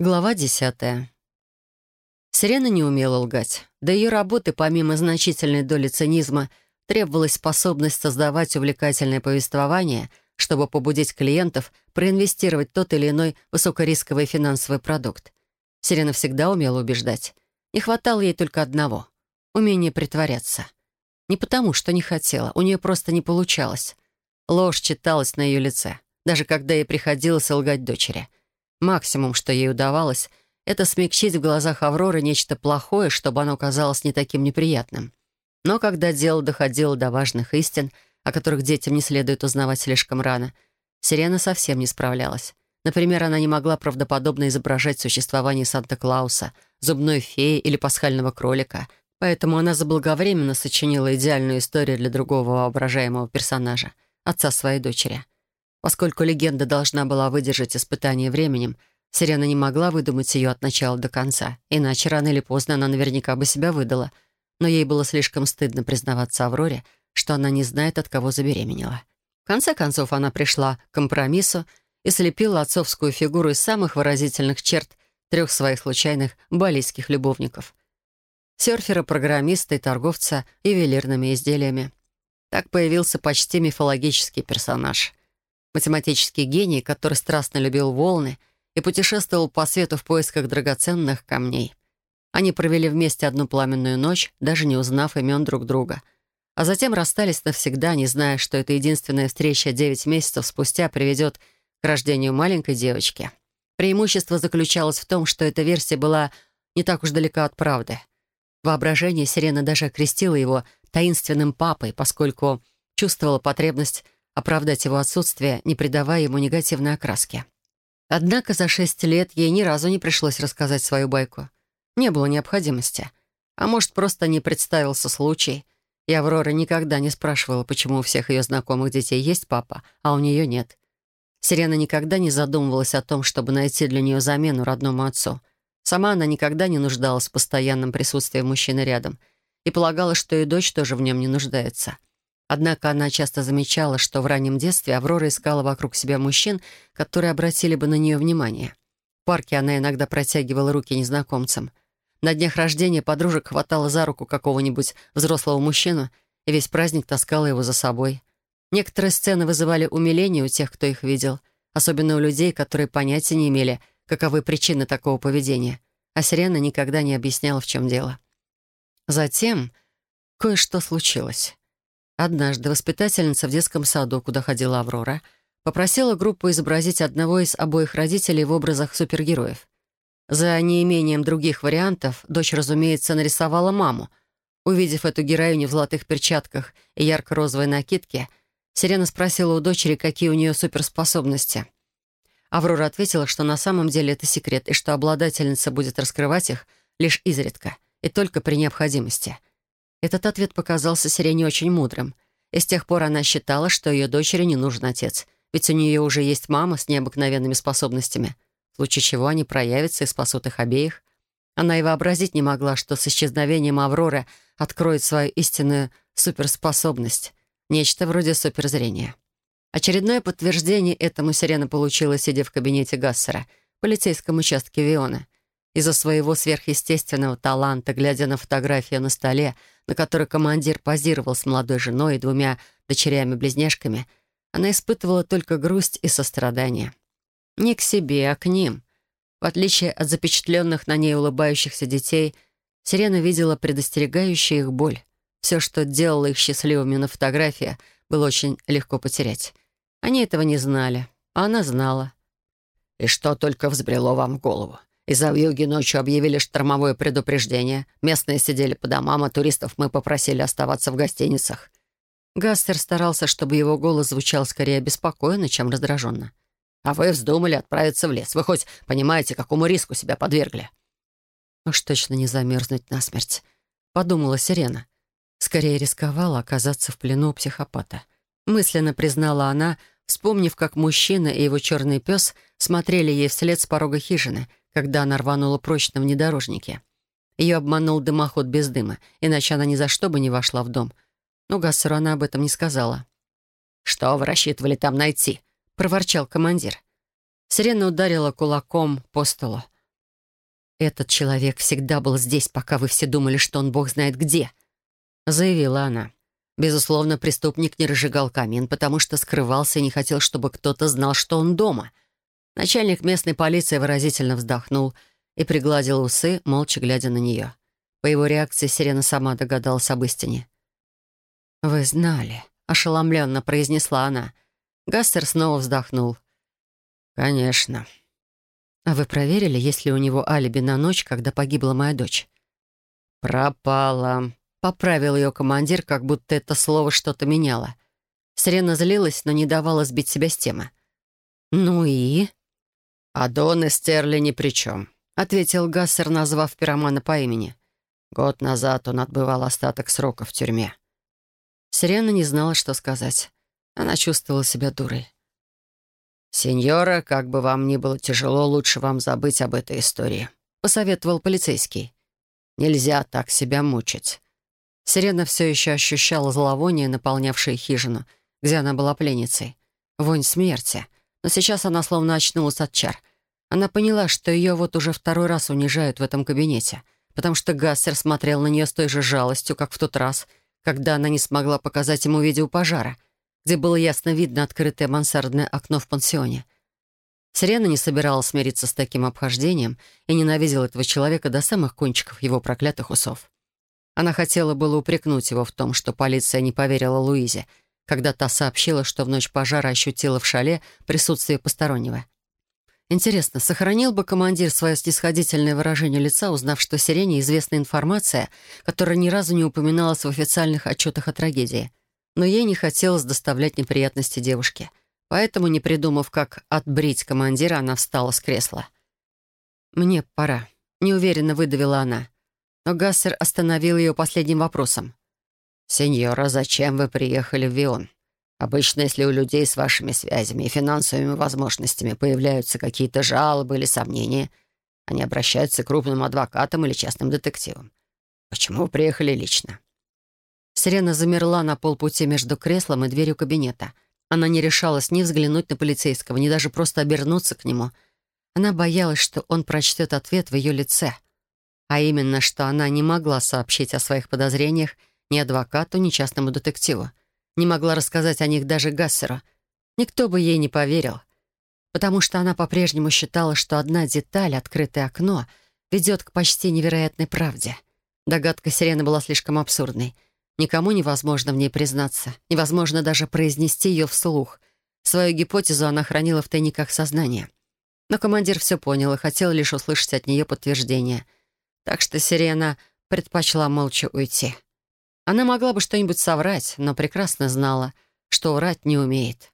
Глава десятая. Сирена не умела лгать. До ее работы, помимо значительной доли цинизма, требовалась способность создавать увлекательное повествование, чтобы побудить клиентов проинвестировать тот или иной высокорисковый финансовый продукт. Сирена всегда умела убеждать. Не хватало ей только одного — умения притворяться. Не потому, что не хотела, у нее просто не получалось. Ложь читалась на ее лице, даже когда ей приходилось лгать дочери — Максимум, что ей удавалось, это смягчить в глазах Авроры нечто плохое, чтобы оно казалось не таким неприятным. Но когда дело доходило до важных истин, о которых детям не следует узнавать слишком рано, Сирена совсем не справлялась. Например, она не могла правдоподобно изображать существование Санта-Клауса, зубной феи или пасхального кролика, поэтому она заблаговременно сочинила идеальную историю для другого воображаемого персонажа, отца своей дочери. Поскольку легенда должна была выдержать испытание временем, Сирена не могла выдумать ее от начала до конца, иначе рано или поздно она наверняка бы себя выдала. Но ей было слишком стыдно признаваться Авроре, что она не знает, от кого забеременела. В конце концов, она пришла к компромиссу и слепила отцовскую фигуру из самых выразительных черт трех своих случайных балийских любовников. Серфера, программиста и торговца ювелирными изделиями. Так появился почти мифологический персонаж — математический гений, который страстно любил волны и путешествовал по свету в поисках драгоценных камней. Они провели вместе одну пламенную ночь, даже не узнав имен друг друга. А затем расстались навсегда, не зная, что эта единственная встреча девять месяцев спустя приведет к рождению маленькой девочки. Преимущество заключалось в том, что эта версия была не так уж далека от правды. Воображение Сирена даже окрестила его таинственным папой, поскольку чувствовала потребность оправдать его отсутствие, не придавая ему негативной окраски. Однако за шесть лет ей ни разу не пришлось рассказать свою байку. Не было необходимости. А может, просто не представился случай, и Аврора никогда не спрашивала, почему у всех ее знакомых детей есть папа, а у нее нет. Сирена никогда не задумывалась о том, чтобы найти для нее замену родному отцу. Сама она никогда не нуждалась в постоянном присутствии мужчины рядом и полагала, что и дочь тоже в нем не нуждается — Однако она часто замечала, что в раннем детстве Аврора искала вокруг себя мужчин, которые обратили бы на нее внимание. В парке она иногда протягивала руки незнакомцам. На днях рождения подружек хватала за руку какого-нибудь взрослого мужчину и весь праздник таскала его за собой. Некоторые сцены вызывали умиление у тех, кто их видел, особенно у людей, которые понятия не имели, каковы причины такого поведения. А Сирена никогда не объясняла, в чем дело. Затем кое-что случилось. Однажды воспитательница в детском саду, куда ходила Аврора, попросила группу изобразить одного из обоих родителей в образах супергероев. За неимением других вариантов дочь, разумеется, нарисовала маму. Увидев эту героиню в золотых перчатках и ярко-розовой накидке, Сирена спросила у дочери, какие у нее суперспособности. Аврора ответила, что на самом деле это секрет, и что обладательница будет раскрывать их лишь изредка и только при необходимости — этот ответ показался Сирене очень мудрым. И с тех пор она считала, что ее дочери не нужен отец, ведь у нее уже есть мама с необыкновенными способностями, в случае чего они проявятся и спасут их обеих. Она и вообразить не могла, что с исчезновением Авроры откроет свою истинную суперспособность, нечто вроде суперзрения. Очередное подтверждение этому Сирена получила, сидя в кабинете Гассера, полицейском участке Виона. Из-за своего сверхъестественного таланта, глядя на фотографию на столе, на которой командир позировал с молодой женой и двумя дочерями-близняшками, она испытывала только грусть и сострадание. Не к себе, а к ним. В отличие от запечатленных на ней улыбающихся детей, Сирена видела предостерегающую их боль. Все, что делало их счастливыми на фотографии, было очень легко потерять. Они этого не знали, а она знала. «И что только взбрело вам в голову? Из-за вьюги ночью объявили штормовое предупреждение. Местные сидели по домам, а туристов мы попросили оставаться в гостиницах. Гастер старался, чтобы его голос звучал скорее беспокойно, чем раздраженно. «А вы вздумали отправиться в лес. Вы хоть понимаете, какому риску себя подвергли?» «Уж точно не замерзнуть насмерть», — подумала Сирена. Скорее рисковала оказаться в плену у психопата. Мысленно признала она, вспомнив, как мужчина и его черный пес смотрели ей вслед с порога хижины — когда она рванула прочь на внедорожнике. Ее обманул дымоход без дыма, иначе она ни за что бы не вошла в дом. Но Гассеру она об этом не сказала. «Что вы рассчитывали там найти?» — проворчал командир. Сирена ударила кулаком по столу. «Этот человек всегда был здесь, пока вы все думали, что он бог знает где», — заявила она. Безусловно, преступник не разжигал камин, потому что скрывался и не хотел, чтобы кто-то знал, что он дома. Начальник местной полиции выразительно вздохнул и пригладил усы, молча глядя на нее. По его реакции Сирена сама догадалась об истине. «Вы знали», — ошеломленно произнесла она. Гастер снова вздохнул. «Конечно». «А вы проверили, есть ли у него алиби на ночь, когда погибла моя дочь?» «Пропала», — поправил ее командир, как будто это слово что-то меняло. Сирена злилась, но не давала сбить себя с темы. «Ну и?» «А Дон и Стерли ни при чем», — ответил Гассер, назвав пиромана по имени. Год назад он отбывал остаток срока в тюрьме. Сирена не знала, что сказать. Она чувствовала себя дурой. «Сеньора, как бы вам ни было тяжело, лучше вам забыть об этой истории», — посоветовал полицейский. «Нельзя так себя мучить». Сирена все еще ощущала зловоние, наполнявшее хижину, где она была пленницей. Вонь смерти. Но сейчас она словно очнулась от чар. Она поняла, что ее вот уже второй раз унижают в этом кабинете, потому что Гассер смотрел на нее с той же жалостью, как в тот раз — когда она не смогла показать ему видео пожара, где было ясно видно открытое мансардное окно в пансионе. Сирена не собиралась смириться с таким обхождением и ненавидела этого человека до самых кончиков его проклятых усов. Она хотела было упрекнуть его в том, что полиция не поверила Луизе, когда та сообщила, что в ночь пожара ощутила в шале присутствие постороннего. Интересно, сохранил бы командир свое снисходительное выражение лица, узнав, что Сирене известна информация, которая ни разу не упоминалась в официальных отчетах о трагедии. Но ей не хотелось доставлять неприятности девушке. Поэтому, не придумав, как отбрить командира, она встала с кресла. «Мне пора», — неуверенно выдавила она. Но Гассер остановил ее последним вопросом. «Сеньора, зачем вы приехали в Вион?» Обычно, если у людей с вашими связями и финансовыми возможностями появляются какие-то жалобы или сомнения, они обращаются к крупным адвокатам или частным детективам. Почему вы приехали лично?» Сирена замерла на полпути между креслом и дверью кабинета. Она не решалась ни взглянуть на полицейского, ни даже просто обернуться к нему. Она боялась, что он прочтет ответ в ее лице. А именно, что она не могла сообщить о своих подозрениях ни адвокату, ни частному детективу не могла рассказать о них даже Гассеру. Никто бы ей не поверил, потому что она по-прежнему считала, что одна деталь, открытое окно, ведет к почти невероятной правде. Догадка Сирены была слишком абсурдной. Никому невозможно в ней признаться, невозможно даже произнести ее вслух. Свою гипотезу она хранила в тайниках сознания. Но командир все понял и хотел лишь услышать от нее подтверждение. Так что Сирена предпочла молча уйти. Она могла бы что-нибудь соврать, но прекрасно знала, что врать не умеет.